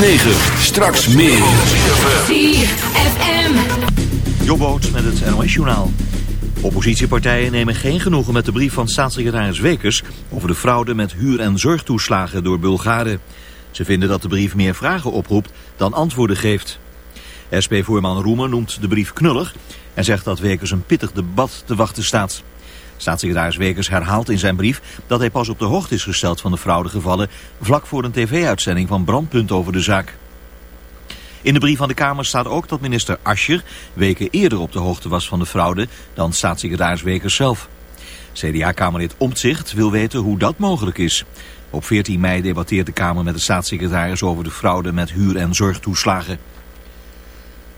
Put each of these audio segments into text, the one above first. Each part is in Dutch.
9. Straks meer. ZFM. Jobboot met het NOS-journaal. Oppositiepartijen nemen geen genoegen met de brief van staatssecretaris Wekers... over de fraude met huur- en zorgtoeslagen door Bulgaren. Ze vinden dat de brief meer vragen oproept dan antwoorden geeft. SP-voorman Roemer noemt de brief knullig... en zegt dat Wekers een pittig debat te wachten staat. Staatssecretaris Wekers herhaalt in zijn brief dat hij pas op de hoogte is gesteld van de fraudegevallen... vlak voor een tv-uitzending van Brandpunt over de zaak. In de brief van de Kamer staat ook dat minister Ascher weken eerder op de hoogte was van de fraude dan staatssecretaris Wekers zelf. CDA-kamerlid Omtzigt wil weten hoe dat mogelijk is. Op 14 mei debatteert de Kamer met de staatssecretaris over de fraude met huur- en zorgtoeslagen.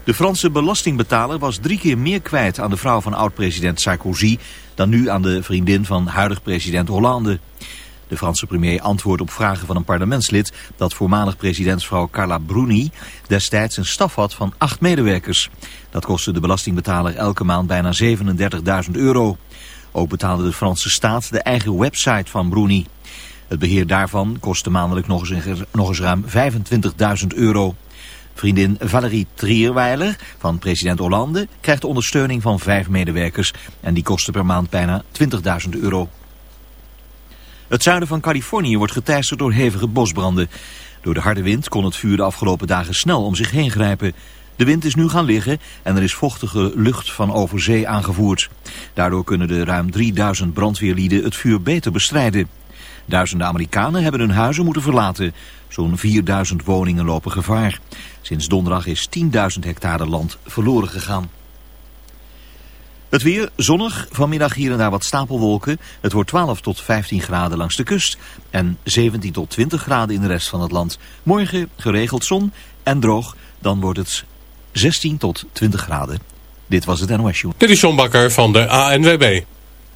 De Franse belastingbetaler was drie keer meer kwijt aan de vrouw van oud-president Sarkozy dan nu aan de vriendin van huidig president Hollande. De Franse premier antwoordt op vragen van een parlementslid dat voormalig presidentsvrouw Carla Bruni destijds een staf had van acht medewerkers. Dat kostte de belastingbetaler elke maand bijna 37.000 euro. Ook betaalde de Franse staat de eigen website van Bruni. Het beheer daarvan kostte maandelijk nog eens, nog eens ruim 25.000 euro. Vriendin Valérie Trierweiler van president Hollande krijgt ondersteuning van vijf medewerkers en die kosten per maand bijna 20.000 euro. Het zuiden van Californië wordt geteisterd door hevige bosbranden. Door de harde wind kon het vuur de afgelopen dagen snel om zich heen grijpen. De wind is nu gaan liggen en er is vochtige lucht van over zee aangevoerd. Daardoor kunnen de ruim 3000 brandweerlieden het vuur beter bestrijden. Duizenden Amerikanen hebben hun huizen moeten verlaten. Zo'n 4000 woningen lopen gevaar. Sinds donderdag is 10.000 hectare land verloren gegaan. Het weer zonnig, vanmiddag hier en daar wat stapelwolken. Het wordt 12 tot 15 graden langs de kust en 17 tot 20 graden in de rest van het land. Morgen geregeld zon en droog, dan wordt het 16 tot 20 graden. Dit was het NOS Show. Dit is John Bakker van de ANWB.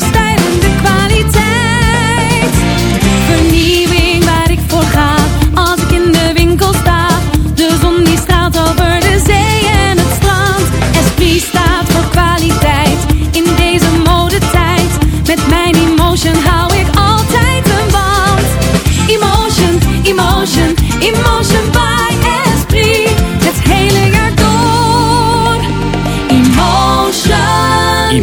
voor de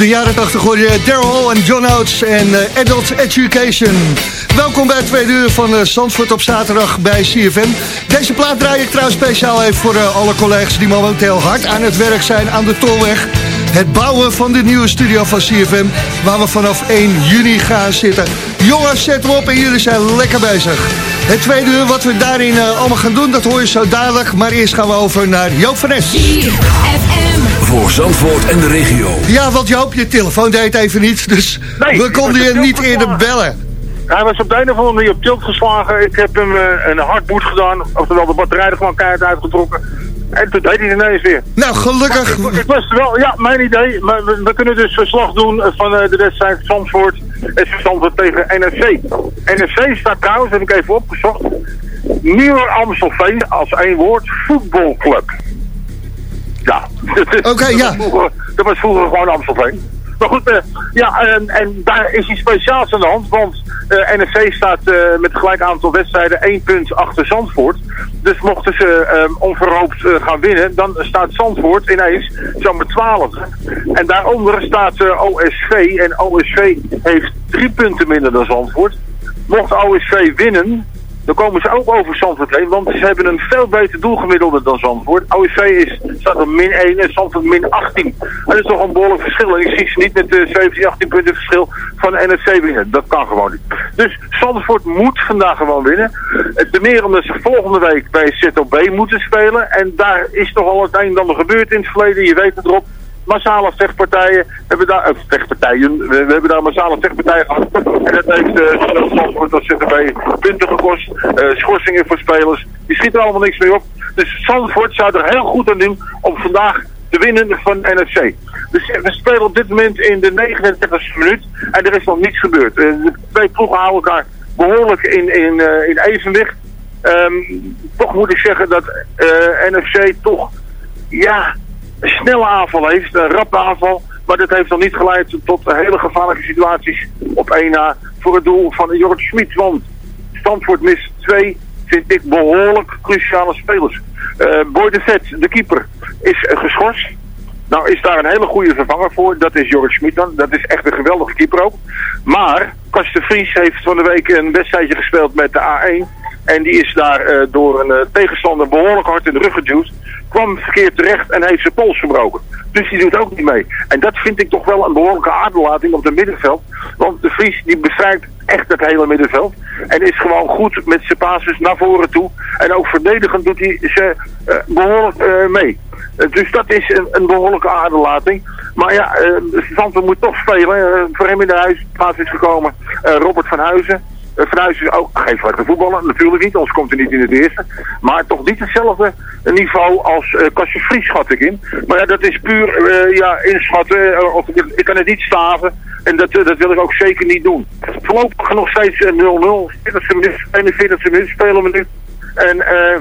De jaren 80 hoor je Daryl en John Oates en eh, Adult Education. Welkom bij het tweede uur van Zandvoort op zaterdag bij CFM. Deze plaat draai ik trouwens speciaal even voor eh, alle collega's die momenteel hard aan het werk zijn aan de Tolweg. Het bouwen van de nieuwe studio van CFM, waar we vanaf 1 juni gaan zitten. Jongens, zet hem op en jullie zijn lekker bezig. Het tweede uur, wat we daarin allemaal gaan doen, dat hoor je zo dadelijk. Maar eerst gaan we over naar Joop van. Voor Zandvoort en de regio. Ja, want Joop, je telefoon deed even niet, dus Nee, we konden je niet eerder geslagen. bellen. Hij was op de een of andere manier op tilt geslagen. Ik heb hem eh, een hardboot gedaan. Oftewel de batterij er gewoon keihard uitgetrokken. En toen deed hij het ineens weer. Nou, gelukkig. Ik was wel, ja, mijn idee. Maar we, we kunnen dus verslag doen van eh, de wedstrijd Zandvoort. Het Zandvoort tegen NFC. NFC staat trouwens, heb ik even opgezocht. Nieuwer Amstelveen als één woord, voetbalclub. Ja. Oké, dat ja. Was vroeger, dat was vroeger gewoon Amstelveen. Maar goed, eh, ja, en, en daar is iets speciaals aan de hand. Want eh, NFC staat eh, met gelijk aantal wedstrijden één punt achter Zandvoort. Dus mochten ze eh, onverhoopt gaan winnen, dan staat Zandvoort ineens zomaar 12. En daaronder staat OSV. En OSV heeft drie punten minder dan Zandvoort. Mocht OSV winnen, dan komen ze ook over Zandvoort heen. Want ze hebben een veel beter doelgemiddelde dan Zandvoort. OEV is, staat op min 1 en Zandvoort min 18. En dat is toch een behoorlijk verschil. En ik zie ze niet met de 17, 18 punten verschil van NFC winnen. Dat kan gewoon niet. Dus Zandvoort moet vandaag gewoon winnen. Het te meer omdat ze volgende week bij ZOB moeten spelen. En daar is toch al het een en ander gebeurd in het verleden. Je weet het erop massale vechtpartijen. Hebben daar, eh, vechtpartijen, we, hebben daar massale vechtpartijen gehad. En dat heeft uh, zowel Zandvoort als ZTB punten gekost. eh, schorsingen voor spelers. Die schieten er allemaal niks mee op. Dus Zandvoort zou er heel goed aan doen om vandaag te winnen van NFC. Dus eh, we spelen op dit moment in de 39e minuut. En er is nog niets gebeurd. Eh, de twee ploegen houden elkaar behoorlijk in, in, in evenwicht. Ehm, toch moet ik zeggen dat NFC toch ja, snelle aanval heeft, een rappe aanval. Maar dat heeft nog niet geleid tot hele gevaarlijke situaties op 1 na voor het doel van Jorrit Schmid. Want Stamford mist twee, vind ik, behoorlijk cruciale spelers. Eh Boy de Vet, de keeper, is geschorst. Nou is daar een hele goede vervanger voor. Dat is Jorrit Schmid dan. Dat is echt een geweldige keeper ook. Maar Kast de Vries heeft van de week een wedstrijdje gespeeld met de A1. En die is daar eh, door een eh, tegenstander behoorlijk hard in de rug geduwd. Kwam verkeerd terecht en heeft zijn pols verbroken. Dus die doet ook niet mee. En dat vind ik toch wel een behoorlijke aderlating op het middenveld. Want de Vries die bestrijkt echt het hele middenveld. En is gewoon goed met zijn basis naar voren toe. En ook verdedigend doet hij ze eh, behoorlijk eh, mee. Dus dat is een, een behoorlijke aderlating. Maar ja, uh, moet toch spelen. Voor hem in de huisplaats is gekomen Robert van Huizen. Uh, van Huizen is ook geen zwarte voetballer, natuurlijk niet, anders komt hij niet in het eerste. Maar toch niet hetzelfde niveau als uh, Kastje Vries, schat ik in. Maar ja, dat is puur eh, ja, inschatten, eh, of, ik, kan het niet staven. En dat, eh, dat wil ik ook zeker niet doen. Voorlopig nog steeds eh, 0-0. 40e minuut, 41e minuut spelen we nu. En eh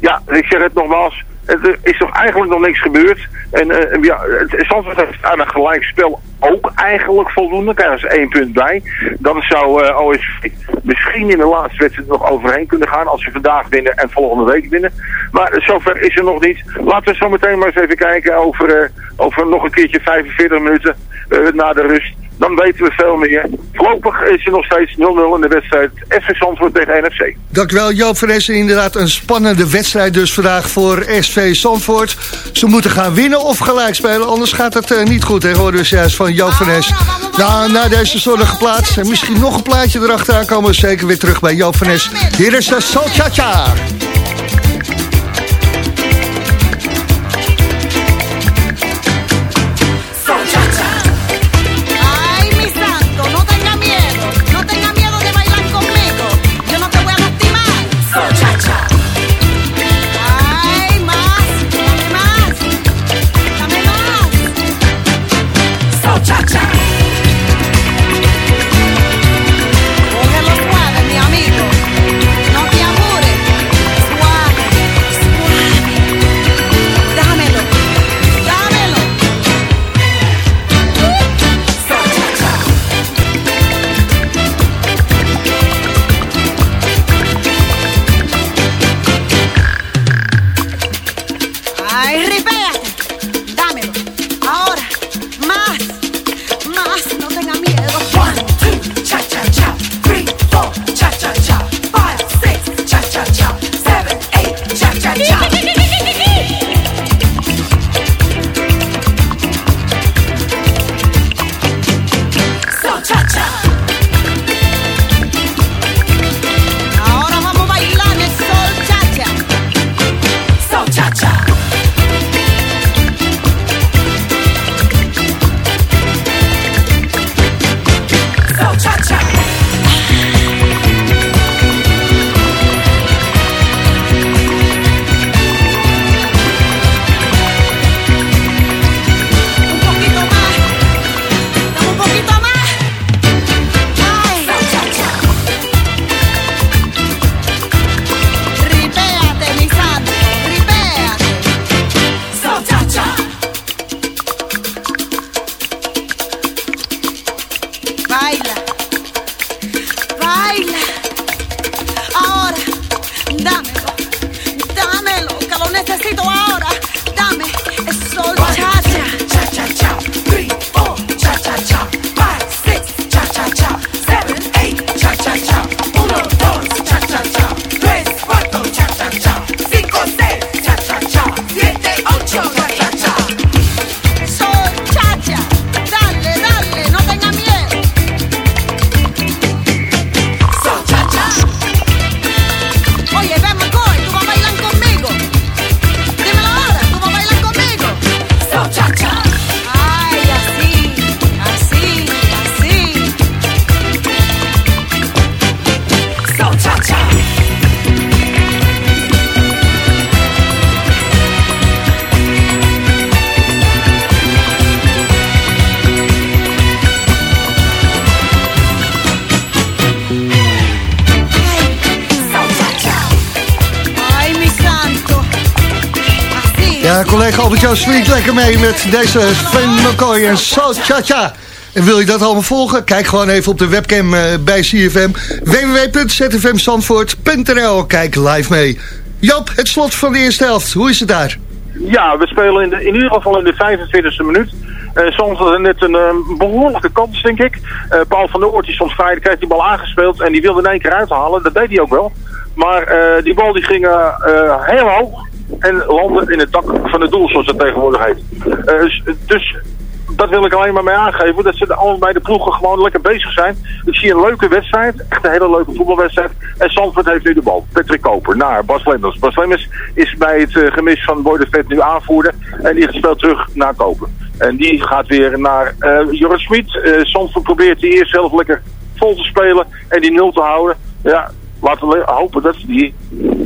ja, ik zeg het nogmaals. Er is toch eigenlijk nog niks gebeurd. En eh, ja, het Zandvoort heeft aan een gelijkspel ook eigenlijk voldoende. Krijgen ze één punt bij. Dan zou eh OSV misschien in de laatste wedstrijd nog overheen kunnen gaan. Als ze vandaag winnen en volgende week winnen. Maar zover is er nog niet. Laten we zo meteen maar eens even kijken over, eh, over nog een keertje 45 minuten eh, na de rust. Dan weten we veel meer. Voorlopig is er nog steeds 0-0 in de wedstrijd SV Zandvoort tegen NFC. Dankjewel Joop van Essen. Inderdaad een spannende wedstrijd dus vandaag voor SV Zandvoort. Ze moeten gaan winnen of gelijk spelen, anders gaat het eh, niet goed. Hè, hoor dus juist van Joop na deze zonnige plaats en misschien nog een plaatje erachteraan komen we zeker weer terug bij Joop Es. Hier is de Salchacha. Collega Albert-Jan Sliek lekker mee met deze Sven McCoy en So Cha Cha. En wil je dat allemaal volgen? Kijk gewoon even op de webcam eh, bij CFM. www.zfmzandvoort.nl Kijk live mee. Joop, het slot van de eerste helft. Hoe is het daar? Ja, we spelen in, de, in ieder geval in de 45e minuut. Eh soms was er net een eh, behoorlijke kans, denk ik. Eh, Paul van der Oort die stond vrij, kreeg die bal aangespeeld en die wilde in één keer uithalen. Dat deed hij ook wel. Maar die bal die ging heel hoog en landde in het dak van het doel, zoals het tegenwoordig heet. Eh, dus- dus dat wil ik alleen maar mee aangeven. Dat ze allebei de ploegen gewoon lekker bezig zijn. Ik zie een leuke wedstrijd. Echt een hele leuke voetbalwedstrijd. En Zandvoort heeft nu de bal. Patrick Koper naar Bas Lemmers. Bas Lemmers is bij het eh, gemis van Boy de Vet nu aanvoerder. En die speelt terug naar Koper. En die gaat weer naar eh Joris Smit. Zandvoort probeert die eerst zelf lekker vol te spelen. En die nul te houden. Ja, laten we hopen dat die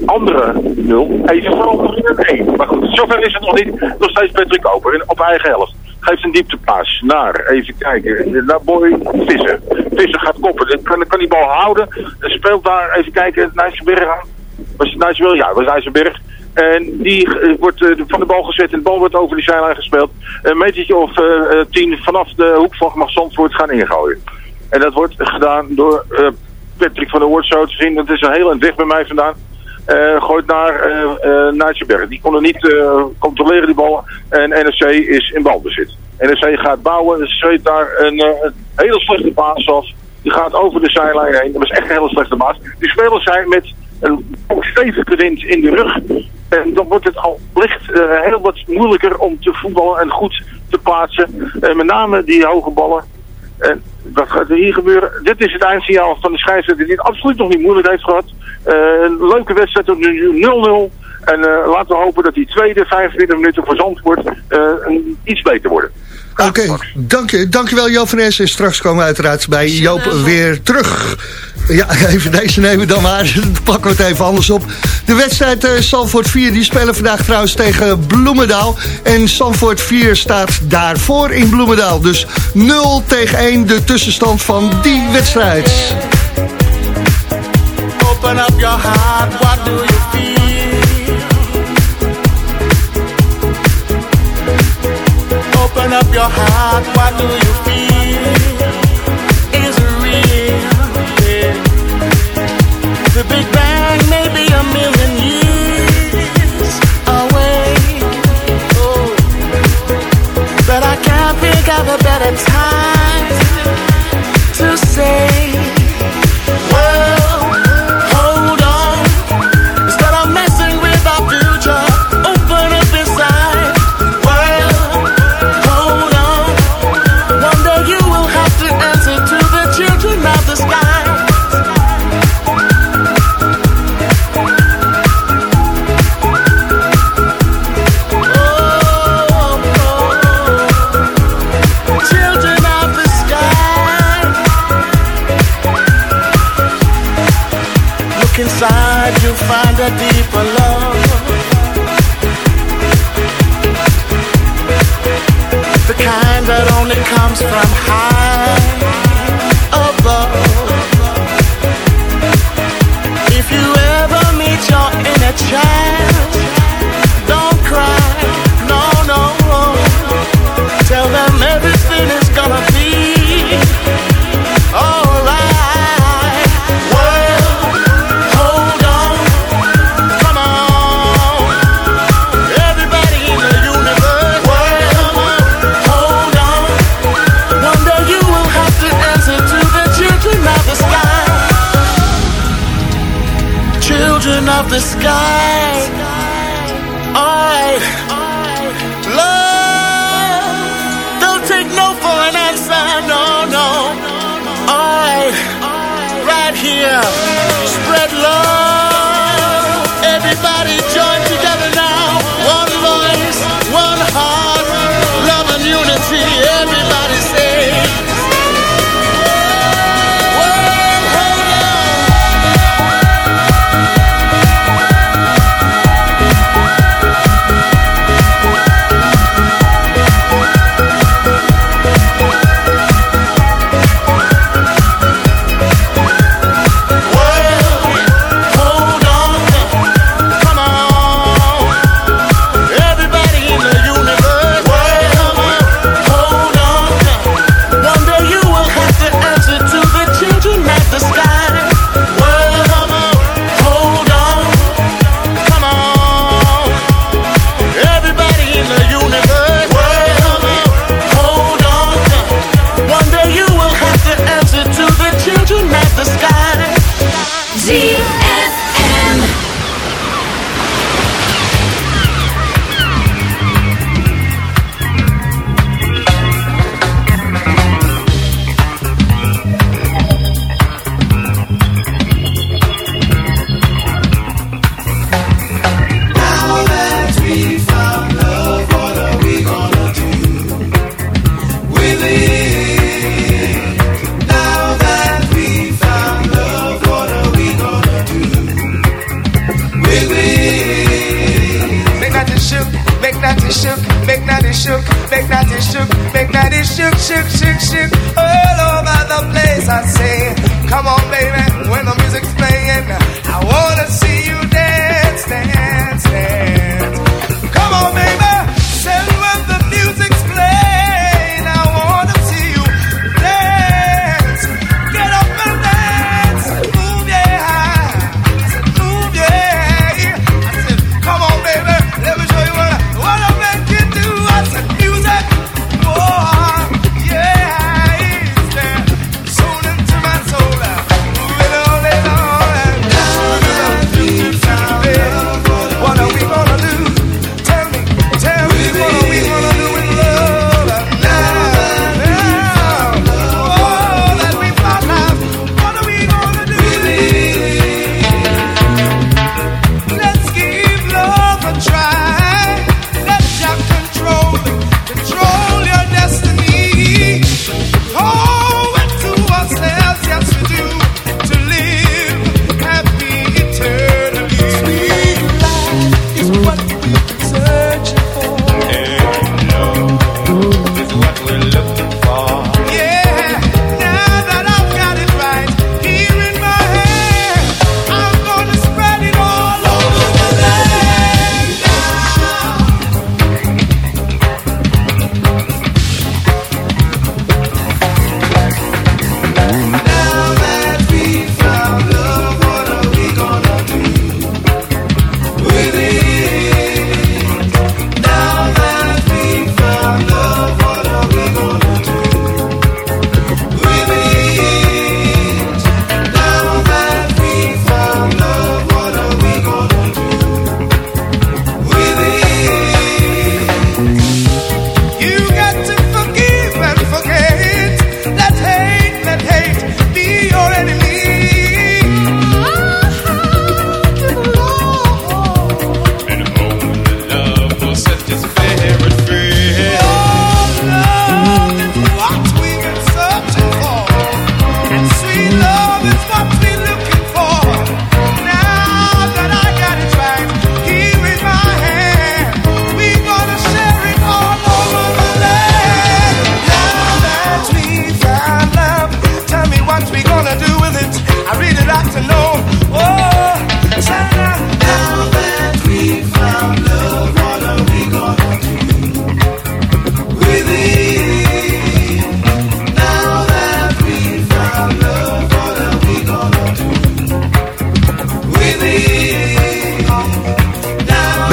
andere nul even veranderen in één. Maar goed, zover is het nog niet. Nog steeds Patrick Koper op eigen helft. Geeft een dieptepaas naar, even kijken, naar Boy Visser. Visser gaat koppen, kan, kan die bal houden. En speelt daar, even kijken, Nijsselberg aan. Was het Nijsselberg? Ja, was Nijsselberg. En die eh, wordt eh, van de bal gezet en de bal wordt over de zijlijn gespeeld. Een metertje of eh, tien vanaf de hoek van Zandvoort gaan ingooien. En dat wordt gedaan door Patrick van der Hoort zo te zien. Dat is een heel eind weg bij mij vandaan. Eh, gooit naar eh, Nijtjeberg. Die kon er niet controleren die bal. En NSC is in balbezit. NSC gaat bouwen. Er zweet daar een, hele slechte baas af. Die gaat over de zijlijn heen. Dat was echt een hele slechte baas. Die spelers zijn met een stevige wind in de rug. En dan wordt het al licht heel wat moeilijker om te voetballen en goed te plaatsen. Met name die hoge ballen. En wat gaat er hier gebeuren? Dit is het eindsignaal van de scheidsrechter die het absoluut nog niet moeilijk heeft gehad. Eh, een leuke wedstrijd tot nu 0-0. En eh, laten we hopen dat die tweede 25 minuten voor Zandvoort eh, iets beter worden. Oké, dank je, dankjewel Joop van Es. En straks komen we uiteraard bij Joop weer terug. Ja, even deze nemen dan maar. Dan pakken we het even anders op. De wedstrijd eh Sanford 4, die spelen vandaag trouwens tegen Bloemendaal. En Sanford 4 staat daarvoor in Bloemendaal. Dus 0 tegen 1 de tussenstand van die wedstrijd. Open up your heart, what do you Open up your heart, what do you feel? Is it real? Yeah. The Big Bang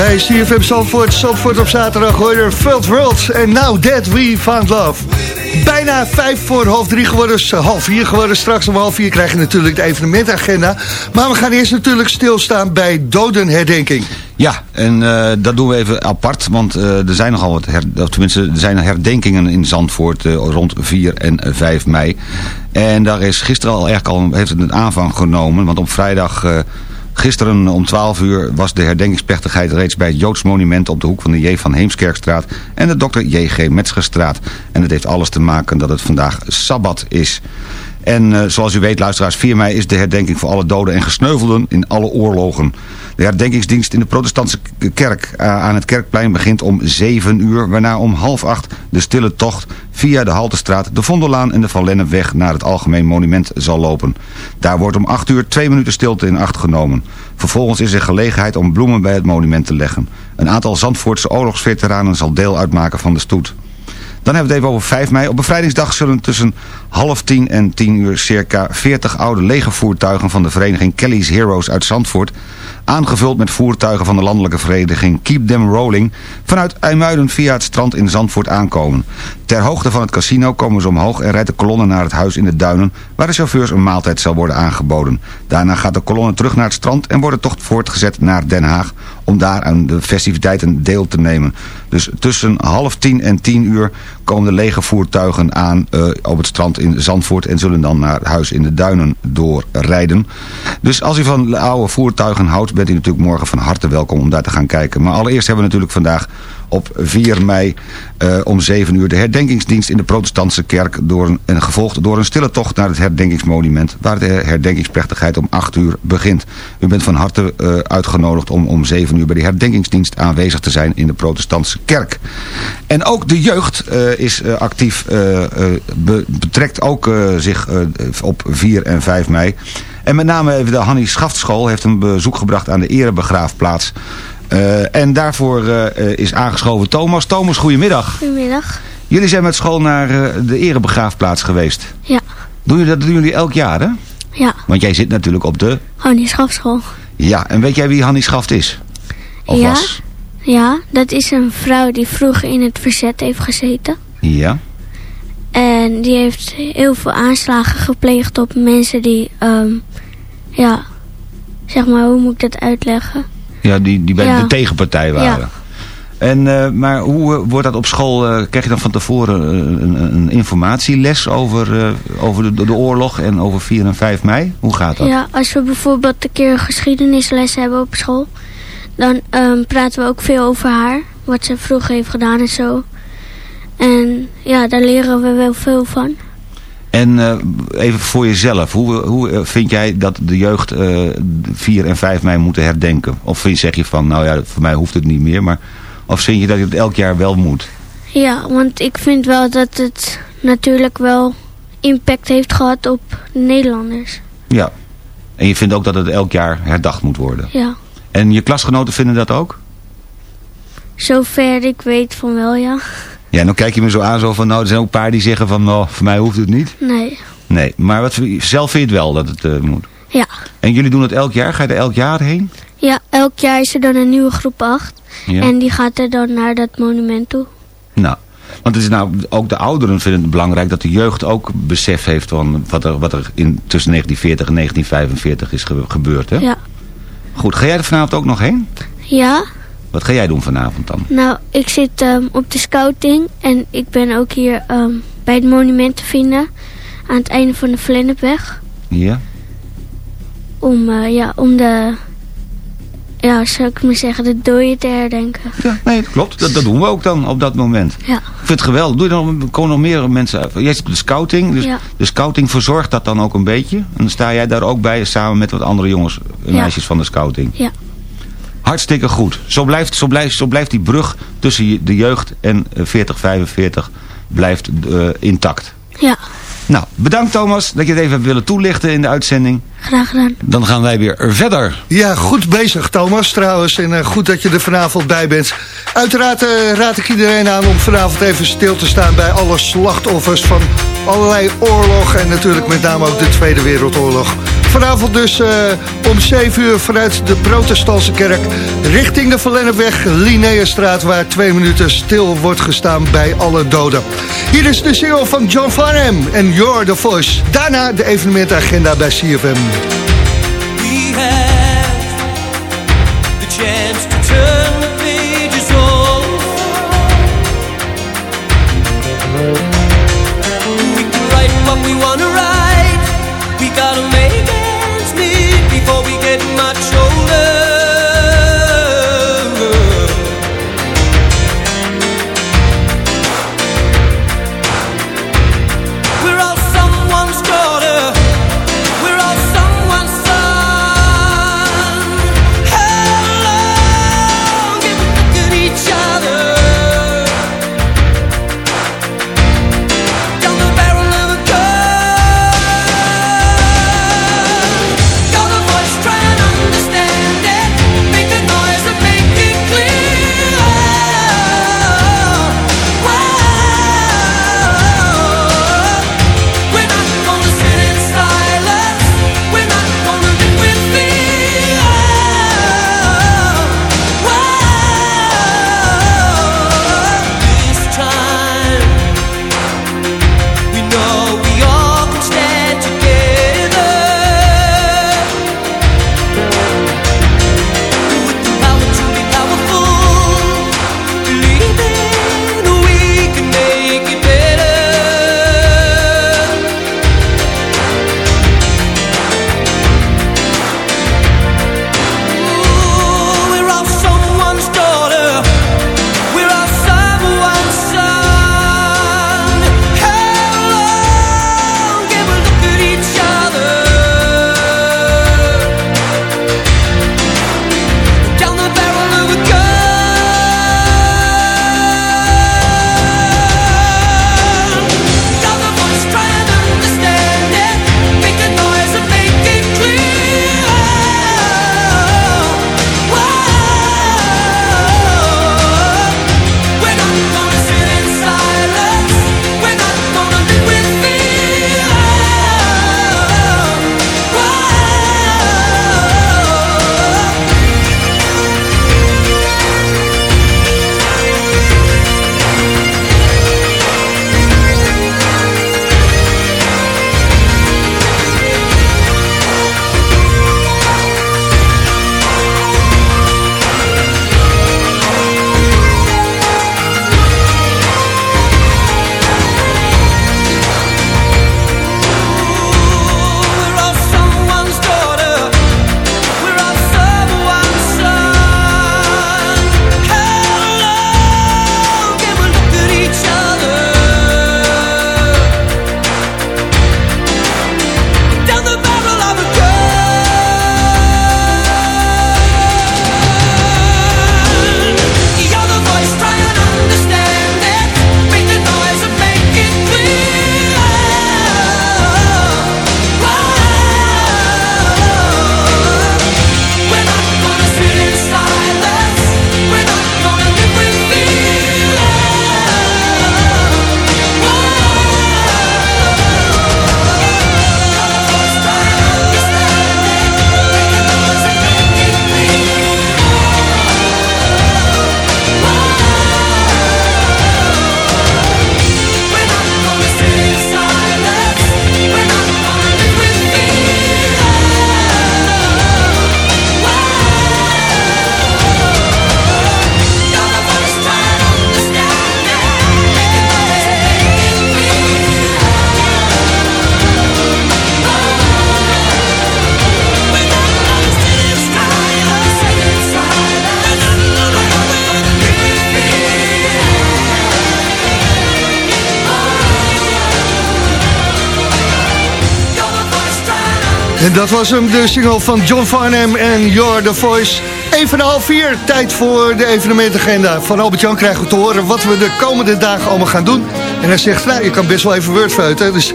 Bij CFM Zandvoort, Zandvoort op zaterdag hoor je Felt World. En now that we found love. Bijna vijf voor half drie geworden, half vier geworden. Straks om half vier krijg je natuurlijk de evenementagenda. Maar we gaan eerst natuurlijk stilstaan bij dodenherdenking. Ja, en eh, dat doen we even apart, want eh, er zijn nogal wat, her, tenminste, er zijn herdenkingen in Zandvoort eh, rond 4 en 5 mei. En daar is gisteren al eigenlijk al, heeft het een aanvang genomen, want op vrijdag, gisteren om 12 uur was de herdenkingsplechtigheid reeds bij het Joods monument op de hoek van de J. van Heemskerkstraat en de Dr. J.G. Metzgerstraat. En het heeft alles te maken dat het vandaag Sabbat is. En eh, zoals u weet, luisteraars, 4 mei is de herdenking voor alle doden en gesneuvelden in alle oorlogen. De herdenkingsdienst in de protestantse kerk eh, aan het kerkplein begint om 7 uur, waarna om half 8 de stille tocht via de Haltestraat, de Vondellaan en de Van Lennepweg naar het Algemeen Monument zal lopen. Daar wordt om 8 uur 2 minuten stilte in acht genomen. Vervolgens is er gelegenheid om bloemen bij het monument te leggen. Een aantal Zandvoortse oorlogsveteranen zal deel uitmaken van de stoet. Dan hebben we het even over 5 mei. Op bevrijdingsdag zullen tussen half tien en tien uur circa 40 oude legervoertuigen van de vereniging Kelly's Heroes uit Zandvoort, aangevuld met voertuigen van de landelijke vereniging Keep Them Rolling, vanuit IJmuiden via het strand in Zandvoort aankomen. Ter hoogte van het casino komen ze omhoog en rijdt de kolonne naar het huis in de duinen, waar de chauffeurs een maaltijd zal worden aangeboden. Daarna gaat de kolonne terug naar het strand en wordt de tocht voortgezet naar Den Haag, om daar aan de festiviteiten deel te nemen. Dus tussen half tien en tien uur komen de lege voertuigen aan eh, op het strand in Zandvoort en zullen dan naar huis in de duinen doorrijden. Dus als u van oude voertuigen houdt, bent u natuurlijk morgen van harte welkom om daar te gaan kijken. Maar allereerst hebben we natuurlijk vandaag op 4 mei eh, om 7 uur de herdenkingsdienst in de protestantse kerk... Door een, en gevolgd door een stille tocht naar het herdenkingsmonument... waar de herdenkingsplechtigheid om 8 uur begint. U bent van harte eh, uitgenodigd om om 7 uur bij de herdenkingsdienst aanwezig te zijn in de protestantse kerk. En ook de jeugd eh, is actief, be- betrekt ook zich op 4 en 5 mei. En met name even de Hannie Schaftschool heeft een bezoek gebracht aan de erebegraafplaats. Eh, en daarvoor eh, eh, is aangeschoven Thomas. Thomas, goedemiddag. Goedemiddag. Jullie zijn met school naar de erebegraafplaats geweest. Ja. Doen jullie, dat doen jullie elk jaar, hè? Ja, Want jij zit natuurlijk op de... gewoon die schafschool. Ja, en weet jij wie Hannie Schaft is? Of ja, was? ja, dat is een vrouw die vroeger in het verzet heeft gezeten. Ja. En die heeft heel veel aanslagen gepleegd op mensen die, ehm, ja, zeg maar, hoe moet ik dat uitleggen? Ja, die, die bij Ja. de tegenpartij waren. Ja. En, eh, maar hoe eh, wordt dat op school? eh, krijg je dan van tevoren een, een, informatieles over, over de, de oorlog en over 4 en 5 mei? Hoe gaat dat? Ja, als we bijvoorbeeld een keer geschiedenisles hebben op school, dan ehm, praten we ook veel over haar, wat ze vroeger heeft gedaan en zo. En ja, daar leren we wel veel van. En eh, even voor jezelf, hoe, hoe eh, vind jij dat de jeugd eh 4 en 5 mei moeten herdenken? Of vind- zeg je van, nou ja, voor mij hoeft het niet meer, maar... Of vind je dat het elk jaar wel moet? Ja, want ik vind wel dat het natuurlijk wel impact heeft gehad op de Nederlanders. Ja. En je vindt ook dat het elk jaar herdacht moet worden? Ja, En je klasgenoten vinden dat ook? zover ik weet van wel, ja. Ja, dan kijk je me zo aan zo van, nou, er zijn ook een paar die zeggen van, nou, voor mij hoeft het niet. Nee, Nee, maar wat, zelf vind je het wel dat het eh, moet. ja. En jullie doen het elk jaar? Ga je er elk jaar heen? Ja, elk jaar is er dan een nieuwe groep 8. Ja. En die gaat er dan naar dat monument toe. Nou, want het is nou, ook de ouderen vinden het belangrijk dat de jeugd ook besef heeft van wat er, wat er in, tussen 1940 en 1945 is ge- gebeurd. Hè? Ja. Goed, ga jij er vanavond ook nog heen? Ja, Wat ga jij doen vanavond dan? nou, ik zit ehm, op de scouting en ik ben ook hier ehm, bij het monument te vinden. Aan het einde van de Vlennepweg. Ja? Om, eh, ja, om de, ja, zou ik maar zeggen, de dooien te herdenken. Ja, nee, dat klopt. Dat, dat doen we ook dan op dat moment. Ja. Ik vind het geweldig. Doe je dan, komen nog meer mensen? Jij zit op de scouting, dus Ja. de scouting verzorgt dat dan ook een beetje. En dan sta jij daar ook bij samen met wat andere jongens en Ja. meisjes van de scouting. Ja. Hartstikke goed. Zo blijft, zo blijft, zo blijft die brug tussen de jeugd en eh, 4045 blijft eh, intact. Ja, Nou, bedankt Thomas dat je het even hebt willen toelichten in de uitzending. Graag gedaan. Dan gaan wij weer verder. Ja, goed bezig Thomas trouwens. En eh, goed dat je er vanavond bij bent. Uiteraard eh, raad ik iedereen aan om vanavond even stil te staan... bij alle slachtoffers van allerlei oorlog. En natuurlijk met name ook de Tweede Wereldoorlog. Vanavond dus eh, om 7 uur vanuit de protestantse kerk... richting de Verlennepweg, Linnaeusstraat... waar twee minuten stil wordt gestaan bij alle doden. Hier is de single van John Farnham en You're the Voice. Daarna de evenementagenda bij CFM. We have the chance to turn En dat was hem, de single van John Farnham en You're the Voice. Even een half vier, tijd voor de evenementagenda. Van Albert-Jan krijgen we te horen wat we de komende dagen allemaal gaan doen. En hij zegt, nou, je kan best wel even wordfeuten. Dus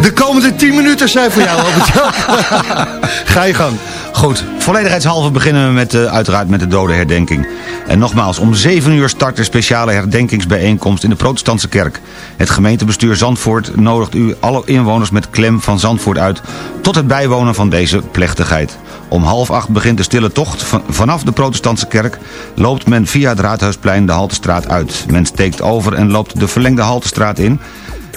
de komende 10 minuten zijn voor jou, Albert-Jan. Ga je gang. Goed, volledigheidshalve beginnen we met, uh, uiteraard met de dodenherdenking. En nogmaals, om 7 uur start de speciale herdenkingsbijeenkomst in de protestantse kerk. Het gemeentebestuur Zandvoort nodigt u alle inwoners met klem van Zandvoort uit... tot het bijwonen van deze plechtigheid. Om half acht begint de stille tocht. Vanaf de protestantse kerk loopt men via het Raadhuisplein de Haltestraat uit. Men steekt over en loopt de verlengde Haltestraat in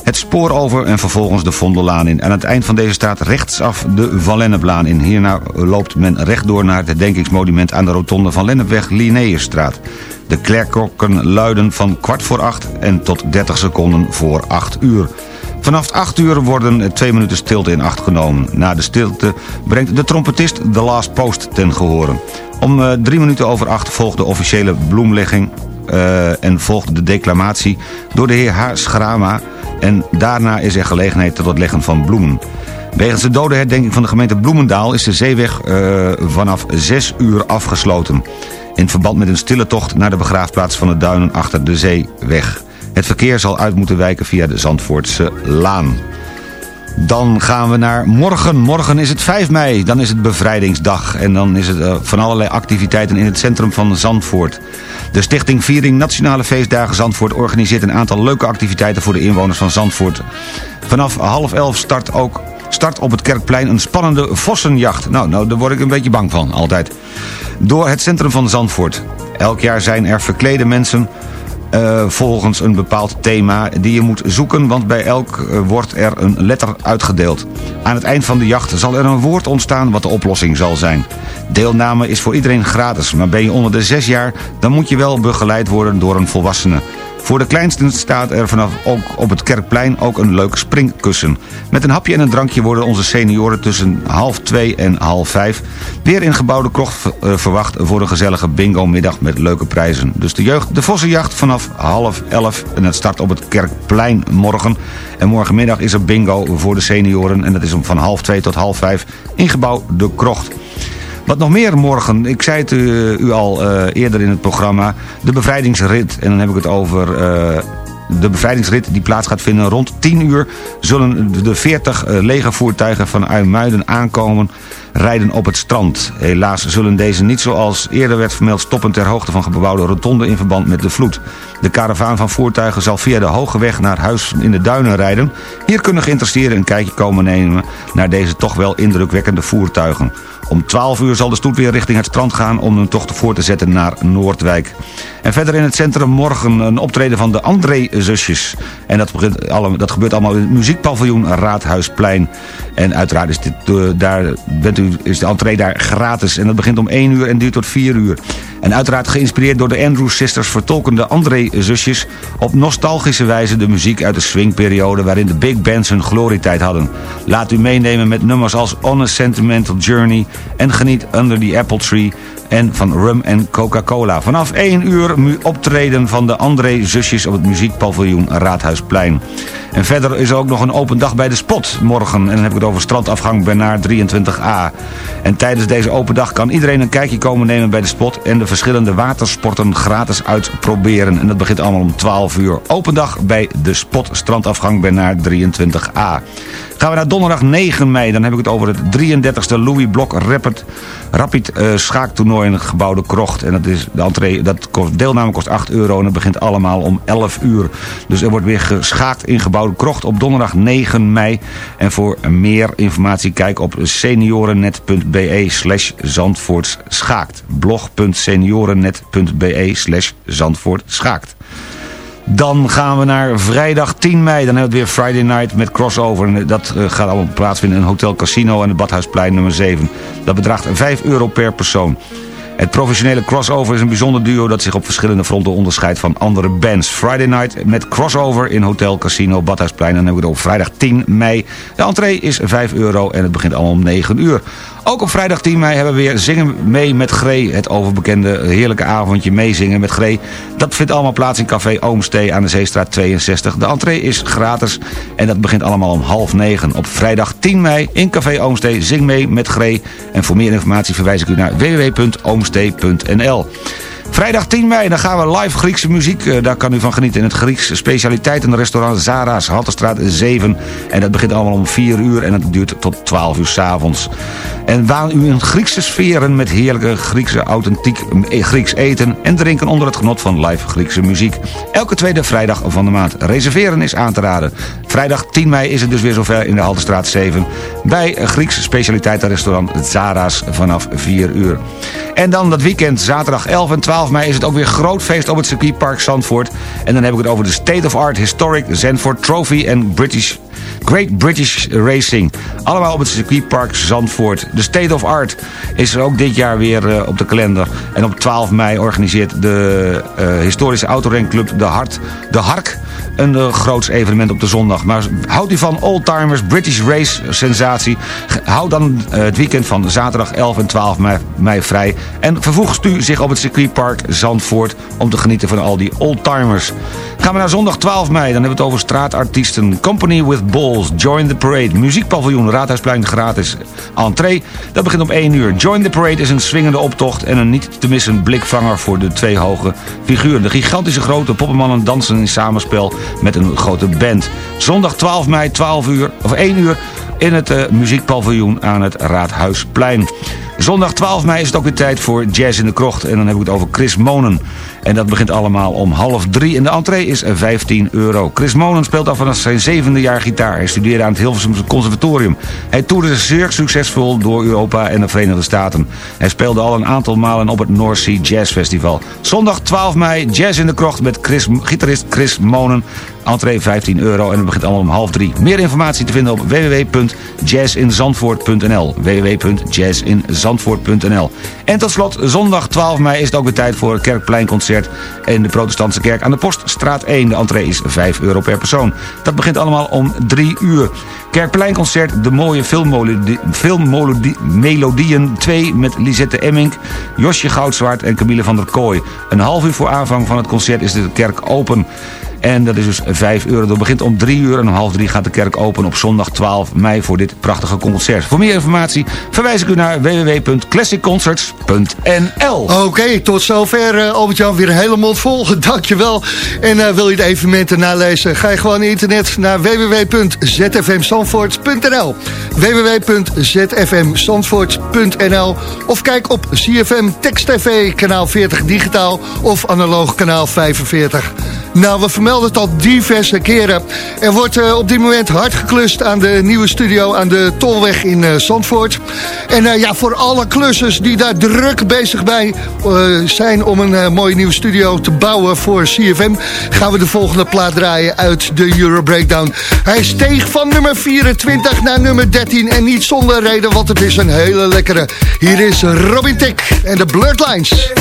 het spoor over en vervolgens de Vondellaan in. Aan het eind van deze straat rechtsaf de Van Lenneplaan in. Hierna loopt men rechtdoor naar het herdenkingsmonument aan de rotonde van Lennepweg Linnaeusstraat. De klerklokken luiden van kwart voor acht en tot 30 seconden voor 8 uur. Vanaf 8 uur worden twee minuten stilte in acht genomen. Na de stilte brengt de trompetist The Last Post ten gehore. Om uh, drie minuten over acht volgt de officiële bloemlegging... Uh, en volgt de declamatie door de heer H. Schrama... en daarna is er gelegenheid tot het leggen van bloemen. Wegens de dodenherdenking van de gemeente Bloemendaal... is de zeeweg uh, vanaf 6 uur afgesloten. In verband met een stille tocht naar de begraafplaats van de duinen achter de zeeweg. Het verkeer zal uit moeten wijken via de Zandvoortse Laan. Dan gaan we naar morgen. Morgen is het 5 mei. Dan is het bevrijdingsdag. En dan is het uh, van allerlei activiteiten in het centrum van Zandvoort. De stichting Viering Nationale Feestdagen Zandvoort organiseert een aantal leuke activiteiten voor de inwoners van Zandvoort. Vanaf half elf start ook start op het Kerkplein een spannende vossenjacht. Nou, nou, daar word ik een beetje bang van, altijd. Door het centrum van Zandvoort. Elk jaar zijn er verklede mensen uh, volgens een bepaald thema die je moet zoeken... want bij elk uh, wordt er een letter uitgedeeld. Aan het eind van de jacht zal er een woord ontstaan wat de oplossing zal zijn. Deelname is voor iedereen gratis, maar ben je onder de 6 jaar... dan moet je wel begeleid worden door een volwassene. Voor de kleinsten staat er vanaf ook op het Kerkplein ook een leuk springkussen. Met een hapje en een drankje worden onze senioren tussen half twee en half vijf... weer in krocht verwacht voor een gezellige bingo-middag met leuke prijzen. Dus de jeugd, de Vossenjacht vanaf half elf en het start op het Kerkplein morgen. En morgenmiddag is er bingo voor de senioren en dat is om van half twee tot half vijf in gebouw De Krocht. Wat nog meer morgen, ik zei het u, u al uh, eerder in het programma... de bevrijdingsrit, en dan heb ik het over... Uh, de bevrijdingsrit die plaats gaat vinden rond 10 uur... zullen de 40 uh, legervoertuigen van Uimuiden aankomen rijden op het strand. Helaas zullen deze niet zoals eerder werd vermeld stoppen ter hoogte van gebouwde rotonde in verband met de vloed. De karavaan van voertuigen zal via de Hoge Weg naar Huis in de Duinen rijden. Hier kunnen geïnteresseerden een kijkje komen nemen naar deze toch wel indrukwekkende voertuigen. Om 12 uur zal de stoet weer richting het strand gaan om hun tocht voor te zetten naar Noordwijk. En verder in het centrum morgen een optreden van de André-zusjes. En dat, begint, dat gebeurt allemaal in het muziekpaviljoen Raadhuisplein. En uiteraard is, dit, uh, daar bent u, is de entree daar gratis. En dat begint om 1 uur en duurt tot 4 uur. En uiteraard geïnspireerd door de Andrews Sisters vertolken de André-zusjes... op nostalgische wijze de muziek uit de swingperiode... waarin de big bands hun glorietijd hadden. Laat u meenemen met nummers als On a Sentimental Journey... en geniet Under the Apple Tree en van Rum en Coca-Cola. Vanaf 1 uur optreden van de André-zusjes op het muziekpaviljoen Raadhuisplein. En verder is er ook nog een open dag bij de Spot morgen. En dan heb ik het over strandafgang Bernard 23A. En tijdens deze open dag kan iedereen een kijkje komen nemen bij de Spot... en de verschillende watersporten gratis uitproberen. En dat begint allemaal om 12 uur. Open dag bij de Spot strandafgang Bernard 23A. Gaan we naar donderdag 9 mei. Dan heb ik het over het 33e Louis Blok Rapid, Rapid uh, schaaktoernooi in het gebouwde Krocht. En dat is de entree, dat kost, deelname kost 8 euro en het begint allemaal om 11 uur. Dus er wordt weer geschaakt in gebouwde Krocht op donderdag 9 mei. En voor meer informatie kijk op seniorennet.be slash Zandvoort schaakt. blog.seniorennet.be slash Zandvoort schaakt. Dan gaan we naar vrijdag 10 mei. Dan hebben we weer Friday Night met crossover. Dat gaat allemaal plaatsvinden in Hotel Casino aan het Badhuisplein nummer 7. Dat bedraagt 5 euro per persoon. Het professionele crossover is een bijzonder duo dat zich op verschillende fronten onderscheidt van andere bands. Friday Night met crossover in Hotel Casino Badhuisplein. En dan hebben we het over vrijdag 10 mei. De entree is 5 euro en het begint allemaal om 9 uur. Ook op vrijdag 10 mei hebben we weer Zingen mee met Gree. Het overbekende heerlijke avondje meezingen met Gree. Dat vindt allemaal plaats in Café Oomstee aan de Zeestraat 62. De entree is gratis en dat begint allemaal om half negen. Op vrijdag 10 mei in Café Oomstee Zing mee met Gree. En voor meer informatie verwijs ik u naar www.oomstee.nl. Vrijdag 10 mei, dan gaan we live Griekse muziek. Eh, Daar kan u van genieten in het Grieks specialiteitenrestaurant Zara's, Halterstraat 7. En dat begint allemaal om 4 uur en dat duurt tot 12 uur s'avonds. En waan u in Griekse sferen met heerlijke Griekse authentiek eh, Grieks eten... en drinken onder het genot van live Griekse muziek. Elke tweede vrijdag van de maand. Reserveren is aan te raden. Vrijdag 10 mei is het dus weer zover in de Halterstraat 7... bij Grieks specialiteitenrestaurant Zara's vanaf 4 uur. En dan dat weekend, zaterdag 11 en 12 mei... is het ook weer groot feest op het circuitpark Zandvoort. En dan heb ik het over de State of Art Historic Zandvoort Trophy en British... Great British Racing. Allemaal op het circuitpark Zandvoort. De State of Art is er ook dit jaar weer eh, op de kalender. En op 12 mei organiseert de eh, historische autorenclub De Hart, De Hark een uh, groots evenement op de zondag. Maar houdt u van oldtimers, British race sensatie... houd dan eh, het weekend van zaterdag 11 en 12 mei, mei vrij... en vervoegt u zich op het circuitpark Zandvoort... om te genieten van al die oldtimers. Gaan we naar zondag 12 mei, dan hebben we het over straatartiesten. Company with Balls, Join the Parade, muziekpaviljoen, Raadhuisplein gratis. Entree, dat begint om 1 uur. Join the Parade is een swingende optocht... en een niet te missen blikvanger voor de twee hoge figuren. De gigantische grote poppenmannen dansen in samenspel met een grote band. Zondag 12 mei, 12 uur, of 1 uur in het eh, muziekpaviljoen aan het Raadhuisplein. Zondag 12 mei is het ook weer tijd voor Jazz in de Krocht. En dan heb ik het over Chris Monen. En dat begint allemaal om half drie. En de entree is 15 euro. Chris Monen speelt al vanaf zijn zevende jaar gitaar. Hij studeerde aan het Hilversumse Conservatorium. Hij toerde zeer succesvol door Europa en de Verenigde Staten. Hij speelde al een aantal malen op het North Sea Jazz Festival. Zondag 12 mei, Jazz in de Krocht met gitarist Chris Monen. Entree 15 euro en het begint allemaal om half drie. Meer informatie te vinden op www.jazzinzandvoort.nl www.jazzinzandvoort.nl En tot slot, zondag 12 mei is het ook weer tijd voor het Kerkpleinconcert in de Protestantse Kerk aan de Poststraat 1. De entree is 5 euro per persoon. Dat begint allemaal om 3 uur. Kerkpleinconcert, de mooie filmmelodie- filmmelodieën 2 met Lisette Emmink, Josje Goudzwaard en Camille van der Kooi. Een half uur voor aanvang van het concert is de kerk open. En dat is dus 5 euro. Dat begint om 3 uur en om half 3 gaat de kerk open op zondag 12 mei voor dit prachtige concert. Voor meer informatie verwijs ik u naar www.classicconcerts.nl Oké, tot zover eh, Albert-Jan. Weer een hele mond vol. Dankjewel. En eh, wil je de evenementen nalezen? Ga je gewoon internet naar www.zfmzandvoort.nl www.zfmzandvoort.nl Of kijk op CFM Text TV, kanaal 40 digitaal of analoog kanaal 45. Nou, we vermelden het al diverse keren. Er wordt eh, op dit moment hard geklust aan de nieuwe studio aan de Tolweg in eh, Zandvoort. En eh, ja, voor alle klussers die daar druk bezig bij zijn om een mooie nieuwe studio te bouwen voor CFM, gaan we de volgende plaat draaien uit de Euro Breakdown. Hij steeg van nummer 24 naar nummer 13 en niet zonder reden, want het is een hele lekkere. Hier is Robin Tick en de Blurred Lines.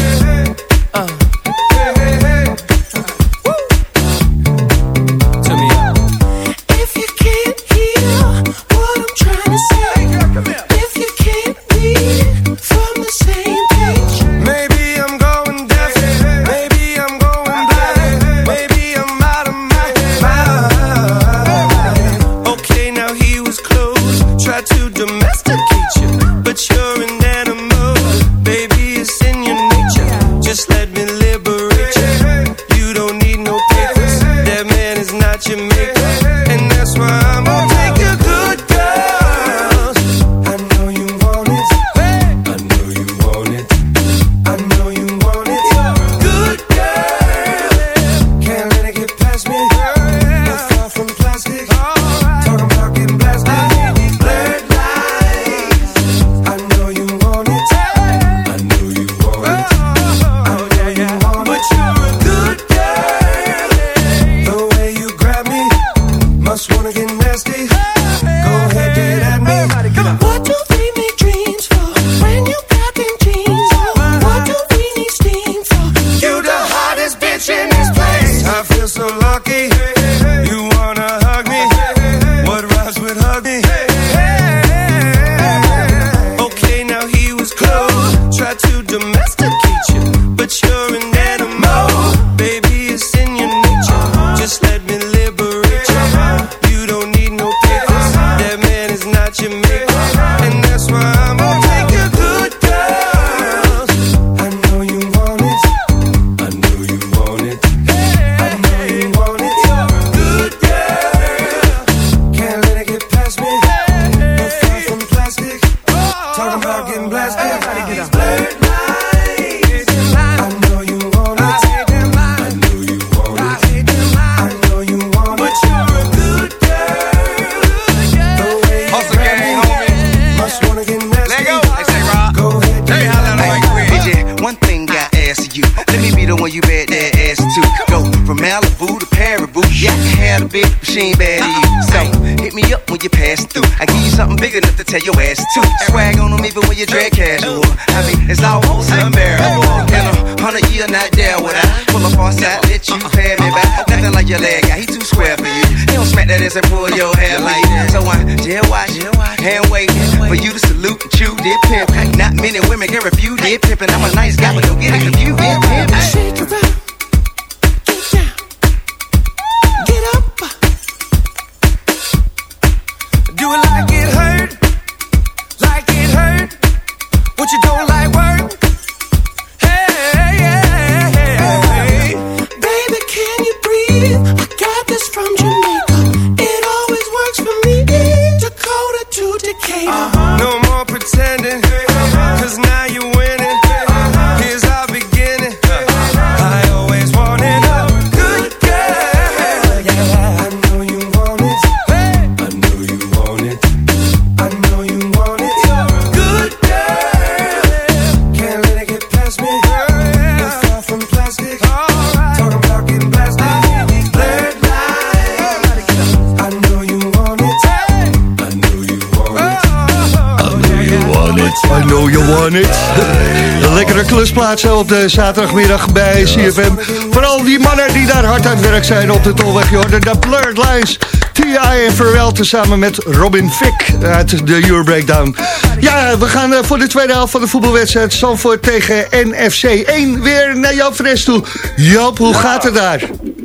Klusplaats op de zaterdagmiddag bij CFM. Vooral die mannen die daar hard aan het werk zijn op de tolweg. Je hoorde de Blurred Lines. T.I. en Pharrell tezamen met Robin Fick uit de Euro Breakdown. Ja, we gaan eh, voor de tweede helft van de voetbalwedstrijd Zandvoort tegen NFC 1 weer naar Joop Fres toe. Joop, hoe gaat het daar?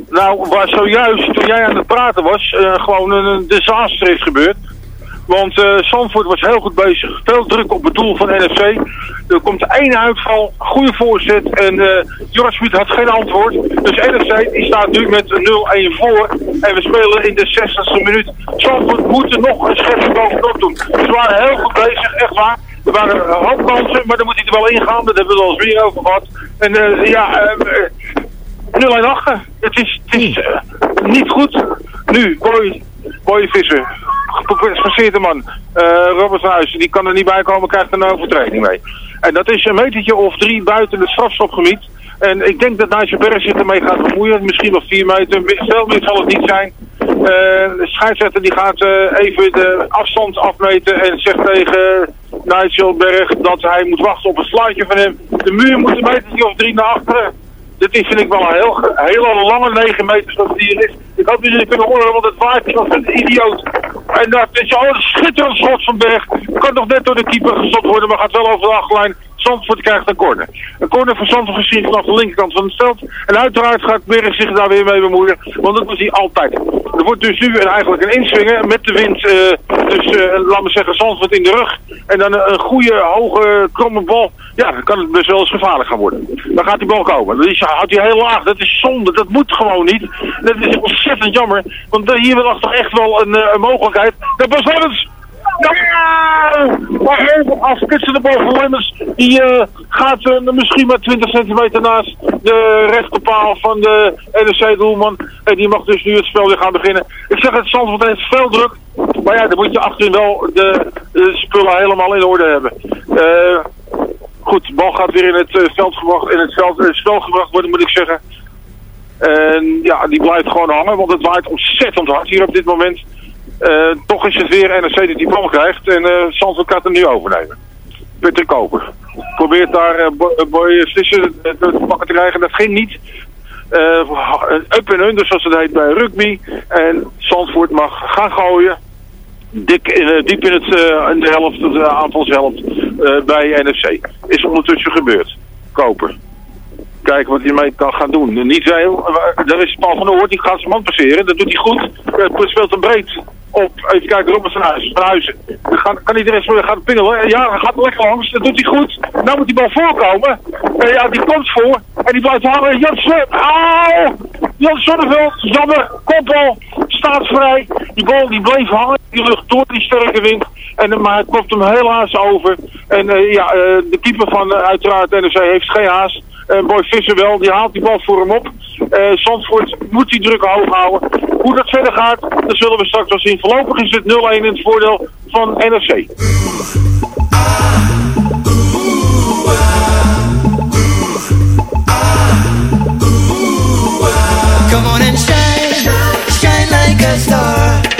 Nou, waar zojuist, toen jij aan het praten was, eh, gewoon een, een disaster is gebeurd. Want eh Zandvoort was heel goed bezig. Veel druk op het doel van NFC. Er komt één uitval, goede voorzet. En eh Joris had geen antwoord. Dus NFC die staat nu met 0-1 voor. En we spelen in de 60ste minuut. Zandvoort moet er nog een schepje bovenop doen. Ze waren heel goed bezig, echt waar. Er waren een hoop kansen, maar dan moet hij er wel ingaan. Dat hebben we al eens weer over gehad. En eh, ja, eh, 0-1 achter. Het is, het is eh, niet goed. Nu, Boy, Boy Visser. Gepasseerd de man. Eh, Robert Huizen, die kan er niet bij komen, krijgt er een overtreding mee. En dat is een metertje of drie buiten het strafstopgebied. En ik denk dat Nijsse Berg zich ermee gaat bemoeien. Misschien wel vier meter. Veel meer zal het niet zijn. Eh, de scheidsrechter die gaat eh, even de afstand afmeten en zegt tegen Nigel Berg dat hij moet wachten op een sluitje van hem. De muur moet een metertje of drie naar achteren. Dit is vind ik wel een heel, lange 9 meter zoals die hier is. Ik hoop dat jullie kunnen horen, want het waait als een idioot. En dat is al een schitterend schot van Berg. Kan nog net door de keeper gestopt worden, maar gaat wel over de achterlijn. Zandvoort krijgt een corner. Een corner van Zandvoort gezien vanaf de linkerkant van het veld. En uiteraard gaat Berg zich daar weer mee bemoeien, want dat doet hij altijd. Er wordt dus nu eigenlijk een inswingen met de wind. eh, dus eh, laat me zeggen, Zandvoort in de rug. En dan een, goede, hoge, kromme bal. Ja, dan kan het best wel eens gevaarlijk gaan worden. Dan gaat die bal komen. Is, houdt hij heel laag. Dat is zonde. Dat moet gewoon niet. Dat is ontzettend jammer. Want hier was toch echt wel een, eh, een mogelijkheid. Bas ja, maar afkutsen de bal van Lemmers. Die eh, gaat eh, misschien maar 20 centimeter naast de rechterpaal van de NEC-doelman. En die mag dus nu het spel weer gaan beginnen. Ik zeg het, Zandvoort heeft veel druk. Maar ja, dan moet je achterin wel de, spullen helemaal in orde hebben. Eh, goed, de bal gaat weer in het veld gebracht, in het, veld, spel gebracht worden, moet ik zeggen. En ja, die blijft gewoon hangen, want het waait ontzettend hard hier op dit moment. Eh, toch is het weer NRC die bal krijgt en eh Zandvoort gaat hem nu overnemen. Peter Koper probeert daar Bo- eh, eh, te pakken te krijgen, dat ging niet. Up en under zoals het heet bij rugby. En Zandvoort mag gaan gooien. Dik in, diep in, het, in de helft, de aanvalshelft bij NFC. Is ondertussen gebeurd. Koper. Kijken wat hij mee kan gaan doen. Niet veel. Daar is Paul van Oort, die gaat zijn man passeren. Dat doet hij goed. Eh, speelt hem breed op. Even kijken, Robert van Huizen. Van Huizen. Dan gaat, kan iedereen zo gaat pingelen. Ja, hij gaat lekker langs. Dat doet hij goed. Nou moet die bal voorkomen. En ja, die komt voor. En die blijft hangen. Jansen. Auw! Jan Sonneveld. Jammer. Kopbal. Staat vrij. Die bal die bleef hangen. Die lucht door die sterke wind. En, eh, maar het klopt hem helaas over. En eh, ja, eh, de keeper van uiteraard NEC heeft geen haast. Uh, Boy Visser wel, die haalt die bal voor hem op. Uh, Zandvoort moet die druk hoog houden. Hoe dat verder gaat, dat zullen we straks wel zien. Voorlopig is het 0-1 in het voordeel van NRC. Come on and shine, a star,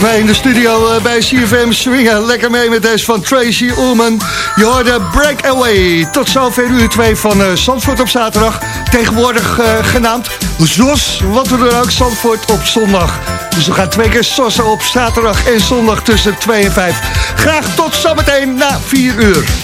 wij in de studio eh, bij CFM swingen. Eh, lekker mee met deze van Tracy Ullman. Je hoorde Breakaway. Tot zover uur 2 van uh, Zandvoort op zaterdag. Tegenwoordig genaamd ZOS, wat we doen nou ook, Zandvoort op zondag. Dus we gaan twee keer SOS op zaterdag en zondag tussen 2 en 5. Graag tot zometeen na 4 uur.